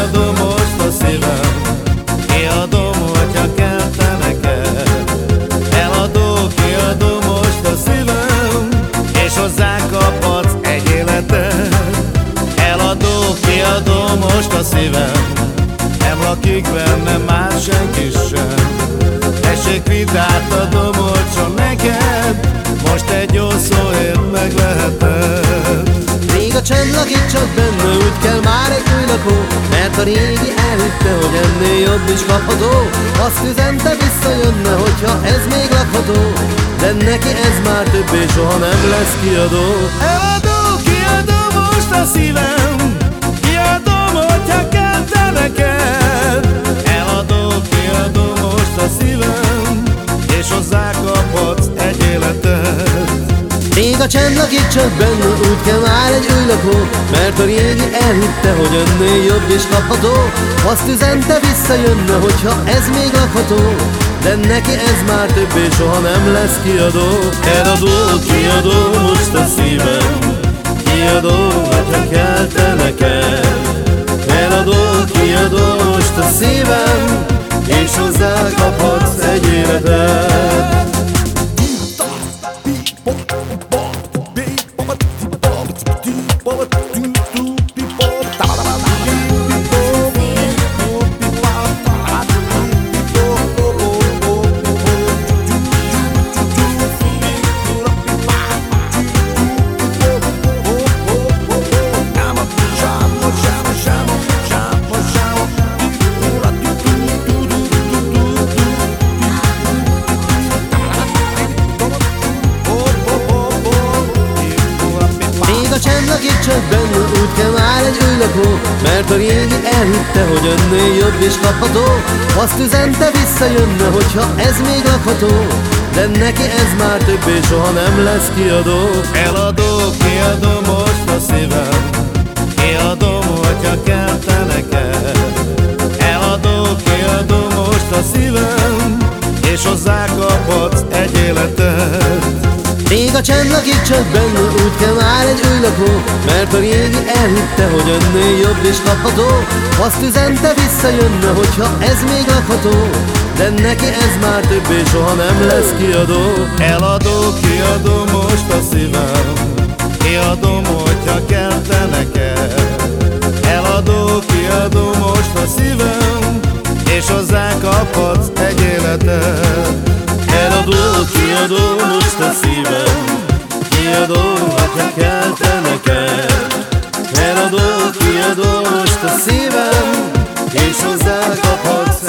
kiadom most a szívem Kiadom, hogyha kell te neked. Eladó, kiadom most a szívem És hozzá kaphatsz egy életet Eladó, kiadom most a szívem Nem lakik benne már senki sem. Tessék vidát adom olcsó neked Most egy jó szóért meg leheted Még a csend lakik csak benne, úgy kell már a régi elhitte, hogy ennél jobb is kapható Azt üzente visszajönne, hogyha ez még lakható. De neki ez már többé soha nem lesz kiadó. Eladó, kiadom most a szívem a csend lakik csak benne, úgy kell már egy új lakó Mert a régi elhitte, hogy ennél jobb is kapható. Azt üzente visszajönne, hogyha ez még lakható De neki ez már többé soha nem lesz kiadó. Eladó, kiadom most a szívem Kiadom, hogyha kell te neked. Eladó, kiadom most a szívem És hozzá kaphatsz egy életet Még csak benne, úgy kell már egy új lakó Mert a régi elhitte, hogy önnél jobb is kapható. Azt üzente visszajönne, hogyha ez még lakható De neki ez már többé soha nem lesz kiadó. Eladó, kiadom most a szívem. Kiadom, hogyha kell te neked. Eladó, kiadom most a szívem. És hozzá kaphatsz egy életet Még a csend lakik csak benne, úgy kell már egy új lakó Mert a régi elhitte, hogy önnél jobb is kapható. Azt üzente visszajönne, hogyha ez még lakható. De neki ez már többé soha nem lesz kiadó. Eladó, kiadom most a szívem. Kiadom, hogyha kell te neked. Eladó, kiadom most a szívem. És hozzá kaphatsz egy életet. Eladó, kiadom most a szívem hogyha kell. Te neked Eladó, kiadom most a szívem És hozzá kaphatsz